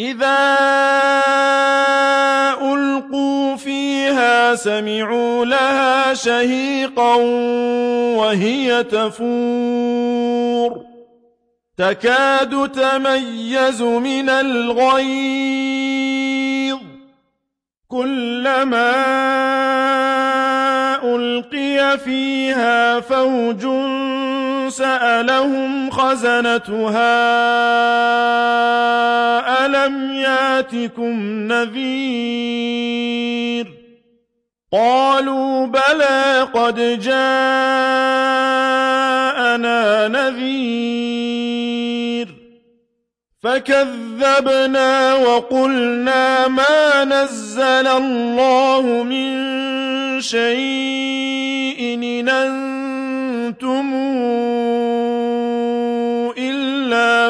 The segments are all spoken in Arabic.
إذا ألقوا فيها سمعوا لها شهيقا وهي تفور. تكاد تميز من الغيظ. كلما ألقي فيها فوج سألهم خزنتها ألم ياتكم نذير؟ قالوا بلى قد جاءنا نذير. فكذبنا وقلنا ما نزل الله من شيء إن أنتم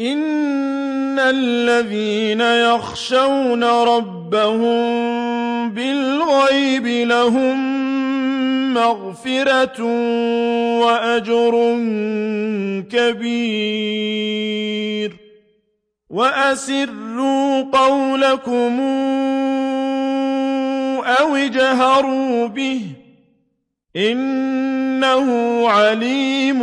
إن الذين يخشون ربهم بالغيب لهم مغفرة وأجر كبير وأسروا قولكم أو اجهروا به إنه عليم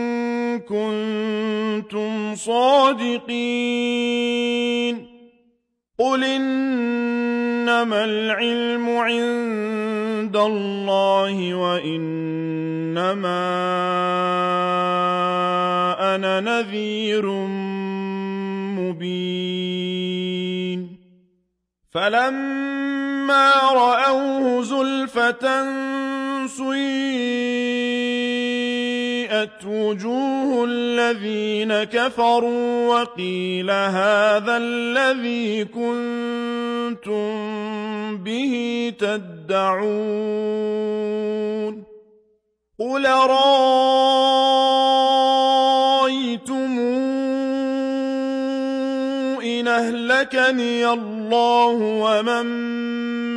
كنتم صادقين قل إنما العلم عند الله وإنما أنا نذير مبين فلما رأوه زلفة سيئت وجوه الذين كفروا وقيل هذا الذي كنتم به تدعون قل رأيتم إن أهلكني الله ومن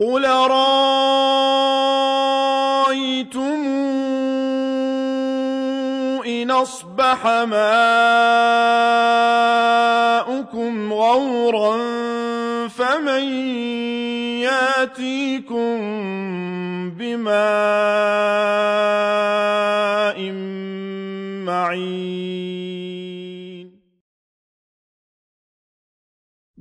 قل رأيتم إن أصبح ماؤكم غورا فمن ياتيكم بماء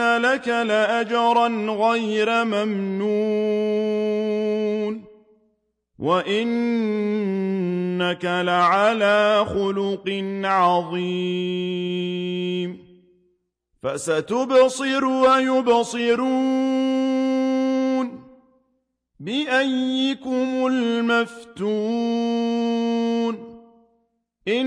لك لأجرا غير ممنون وإنك لعلى خلق عظيم فستبصر ويبصرون بأيكم المفتون إن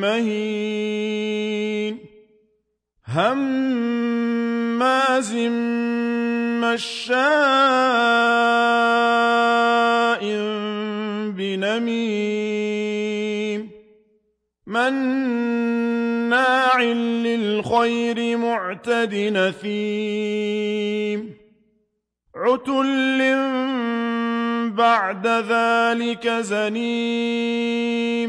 مهين. هماز مشاء بنميم. مناع للخير معتد نثيم. عتل بعد ذلك زنيم.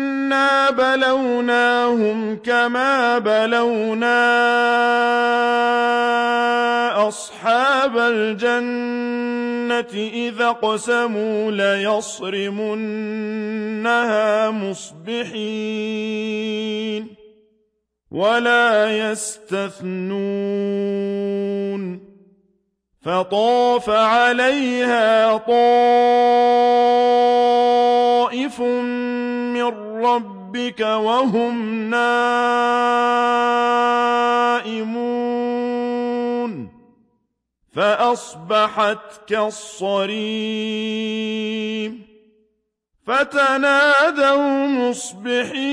إنا بلوناهم كما بلونا أصحاب الجنة إذا قسموا ليصرمنها مصبحين ولا يستثنون فطاف عليها طائف ربك وهم نائمون. فأصبحت كالصريم. فتنادوا مصبحين.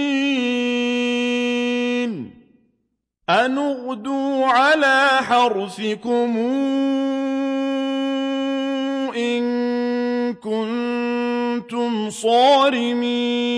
أن اغدوا على حرثكم إن كنتم صارمين.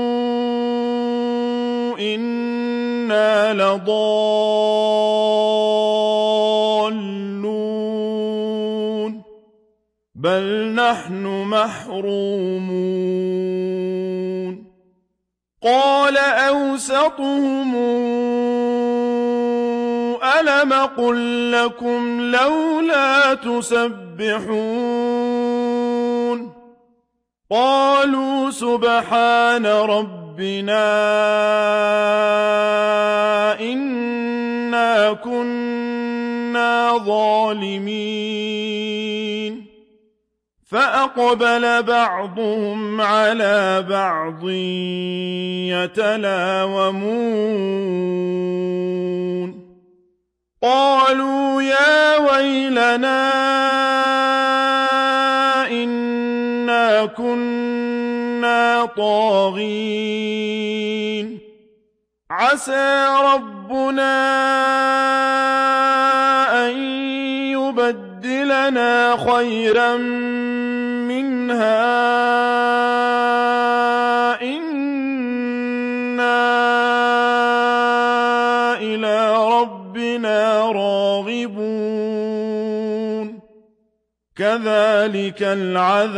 إنا لضالون بل نحن محرومون قال أوسطهم ألم قل لكم لولا تسبحون قالوا سبحان ربنا إنا كنا ظالمين فأقبل بعضهم على بعض يتلاومون قالوا يا ويلنا إنا كنا طاغين. عسى ربنا أن يبدلنا خيرا منها. إنا إلى ربنا راغبون. كذلك العذاب.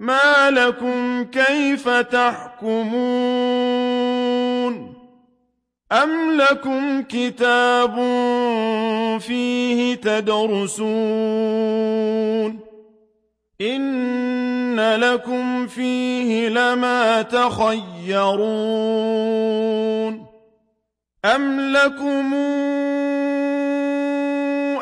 ما لكم كيف تحكمون أم لكم كتاب فيه تدرسون إن لكم فيه لما تخيرون أم لكم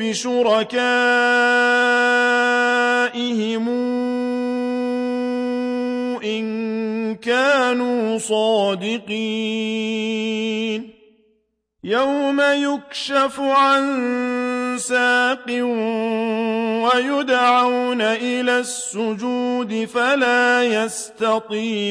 بشركائهم إن كانوا صادقين. يوم يكشف عن ساق ويدعون إلى السجود فلا يستطيعون.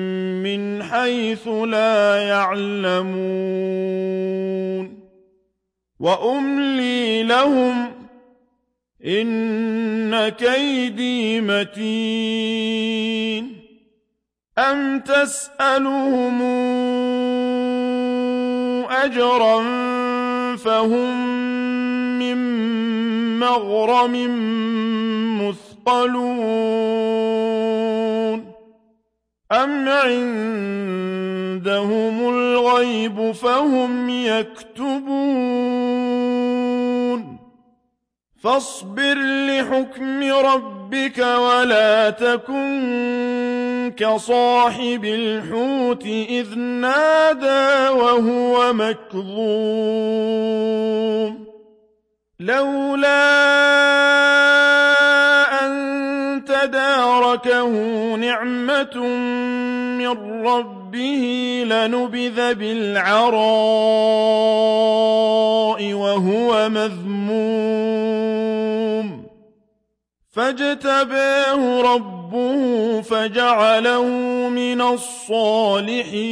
من حيث لا يعلمون وأملي لهم إن كيدي متين أم تسألهم أجرا فهم من مغرم مثقلون أم عندهم الغيب فهم يكتبون فاصبر لحكم ربك ولا تكن كصاحب الحوت إذ نادى وهو مكظوم لولا أن تداركه نعمة من ربه لنبذ بالعراء وهو مذموم فاجتباه ربه فجعله من الصالحين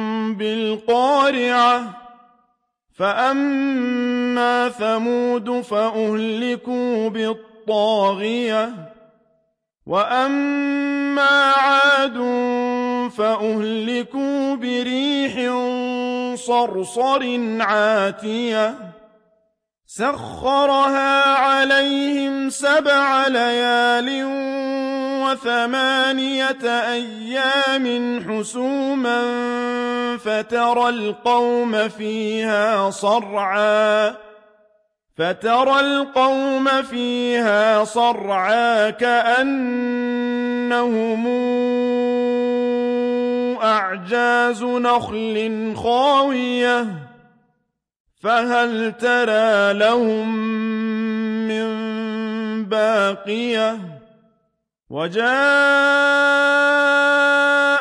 بالقارعة فأما ثمود فأهلكوا بالطاغية وأما عاد فأهلكوا بريح صرصر عاتية. سخرها عليهم سبع ليال وثمانية أيام حسوما فترى القوم فيها صرعا. فترى القوم فيها صرعا كأنهم أعجاز نخل خاوية. فهل ترى لهم من باقية؟ وجاء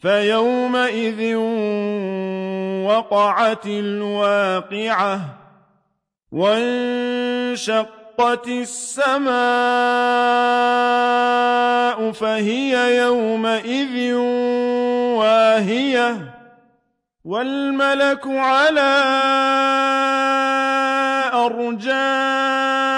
فيومئذ وقعت الواقعة وانشقت السماء فهي يومئذ واهية والملك على أرجائها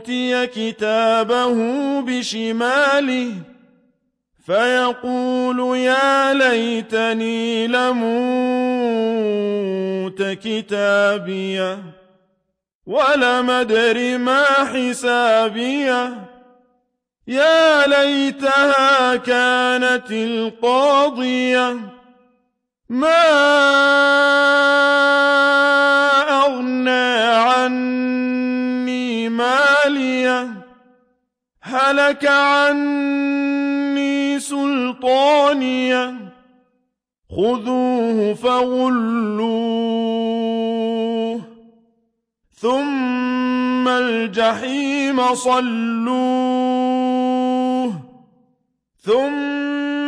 أوتي كتابه بشماله فيقول يا ليتني لموت كتابيه ولم أدر ما حسابيه يا ليتها كانت القاضية ما أغنى عني ماليه هلك عني سلطانية. خذوه فغلوه. ثم الجحيم صلوه. ثم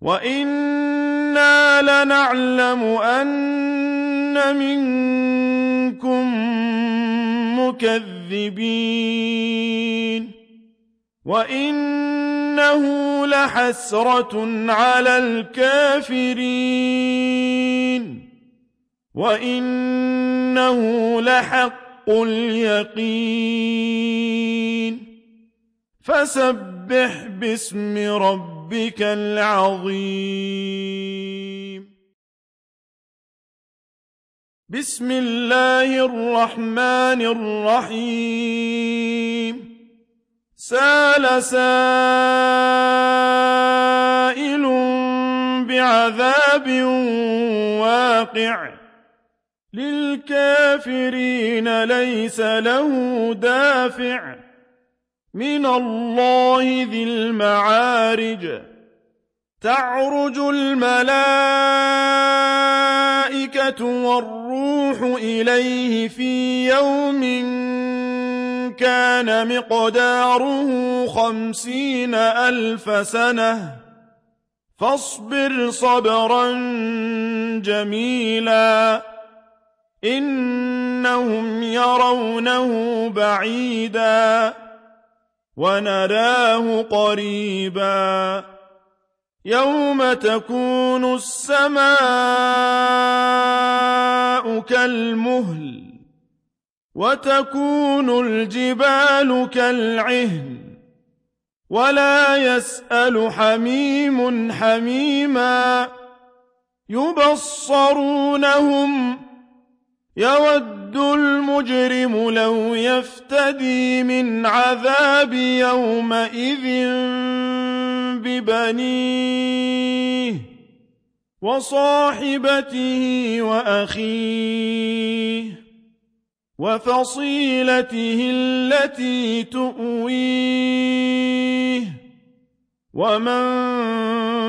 وإنا لنعلم أن منكم مكذبين. وإنه لحسرة على الكافرين. وإنه لحق اليقين. فسبح باسم ربك العظيم. بسم الله الرحمن الرحيم. سال سائل بعذاب واقع. للكافرين ليس له دافع. من الله ذي المعارج. تعرج الملائكة والروح إليه في يوم كان مقداره خمسين ألف سنة. فاصبر صبرا جميلا. إنهم يرونه بعيدا. ونراه قريبا يوم تكون السماء كالمهل وتكون الجبال كالعهن ولا يسأل حميم حميما يبصرونهم يود المجرم لو يفتدي من عذاب يومئذ ببنيه وصاحبته وأخيه وفصيلته التي تؤويه ومن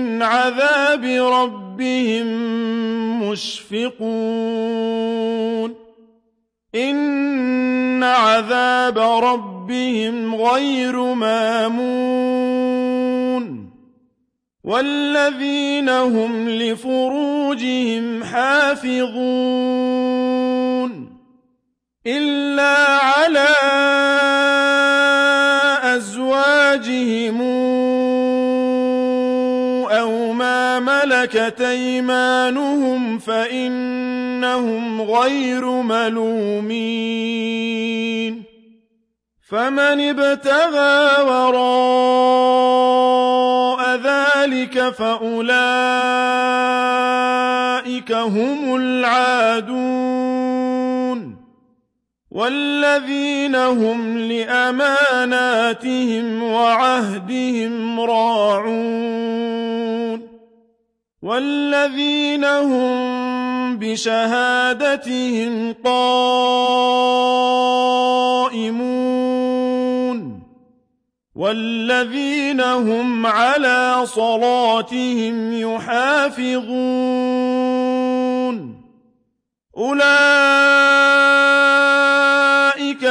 من عذاب ربهم مشفقون. إن عذاب ربهم غير مامون. والذين هم لفروجهم حافظون. إلا على أزواجهم ملكت أيمانهم فإن إنهم غير ملومين. فمن ابتغى وراء ذلك فأولئك هم العادون. والذين هم لأماناتهم وعهدهم راعون. والذين هم بشهادتهم قائمون والذين هم على صلاتهم يحافظون أولئك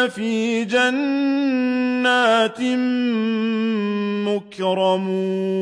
في جنات مكرمون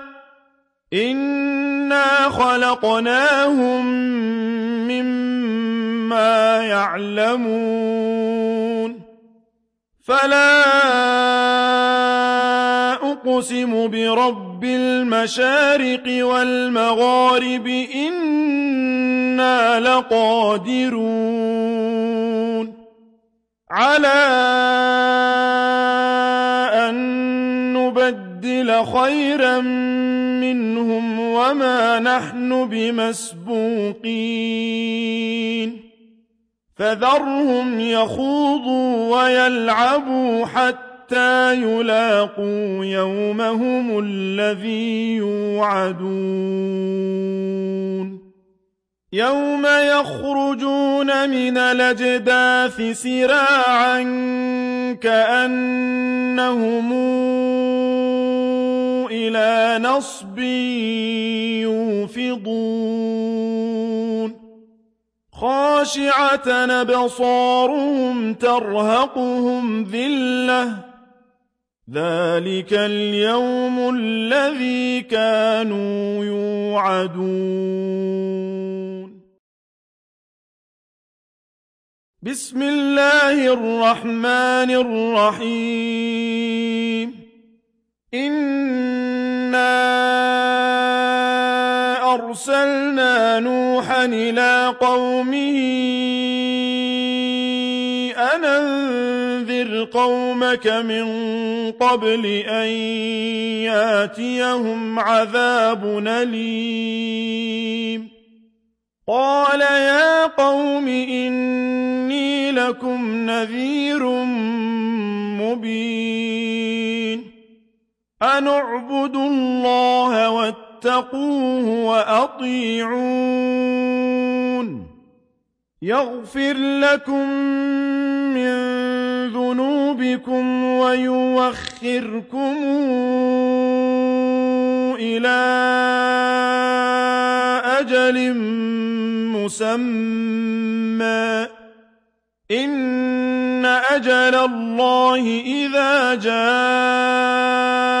إنا خلقناهم مما يعلمون فلا أقسم برب المشارق والمغارب إنا لقادرون على نبدل خيرا منهم وما نحن بمسبوقين. فذرهم يخوضوا ويلعبوا حتى يلاقوا يومهم الذي يوعدون. يوم يخرجون من الأجداث سراعا كأنهم إلى نصب يوفضون خاشعة أبصارهم ترهقهم ذلة. ذلك اليوم الذي كانوا يوعدون. بسم الله الرحمن الرحيم. أرسلنا نوحا إلى قومه أن أنذر قومك من قبل أن ياتيهم عذاب أليم قال يا قوم إني لكم نذير مبين. أن اعبدوا الله واتقوه وأطيعون يغفر لكم من ذنوبكم ويوخركم إلى أجل مسمى إن أجل الله إذا جاء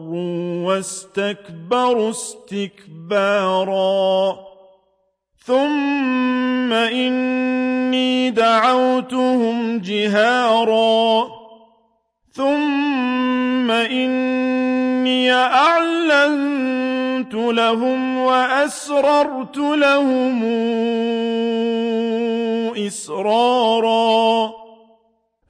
واستكبروا استكبارا. ثم إني دعوتهم جهارا. ثم إني أعلنت لهم وأسررت لهم إسرارا.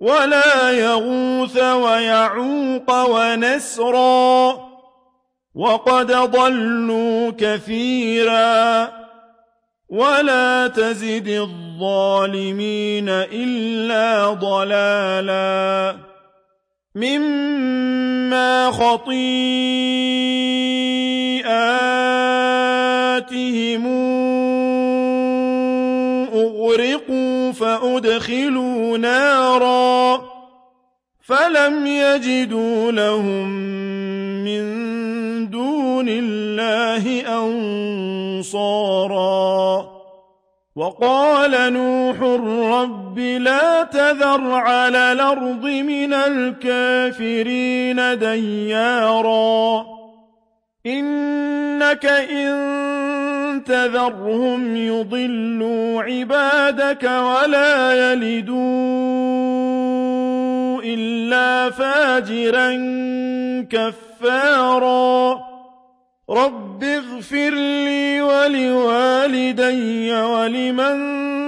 ولا يغوث ويعوق ونسرا. وقد ضلوا كثيرا. ولا تزد الظالمين إلا ضلالا. مما خطيئاتهم فأدخلوا نارا فلم يجدوا لهم من دون الله أنصارا وقال نوح رب لا تذر على الأرض من الكافرين ديارا إنك إن تذرهم يضلوا عبادك ولا يلدوا إلا فاجرا كفارا رب اغفر لي ولوالدي ولمن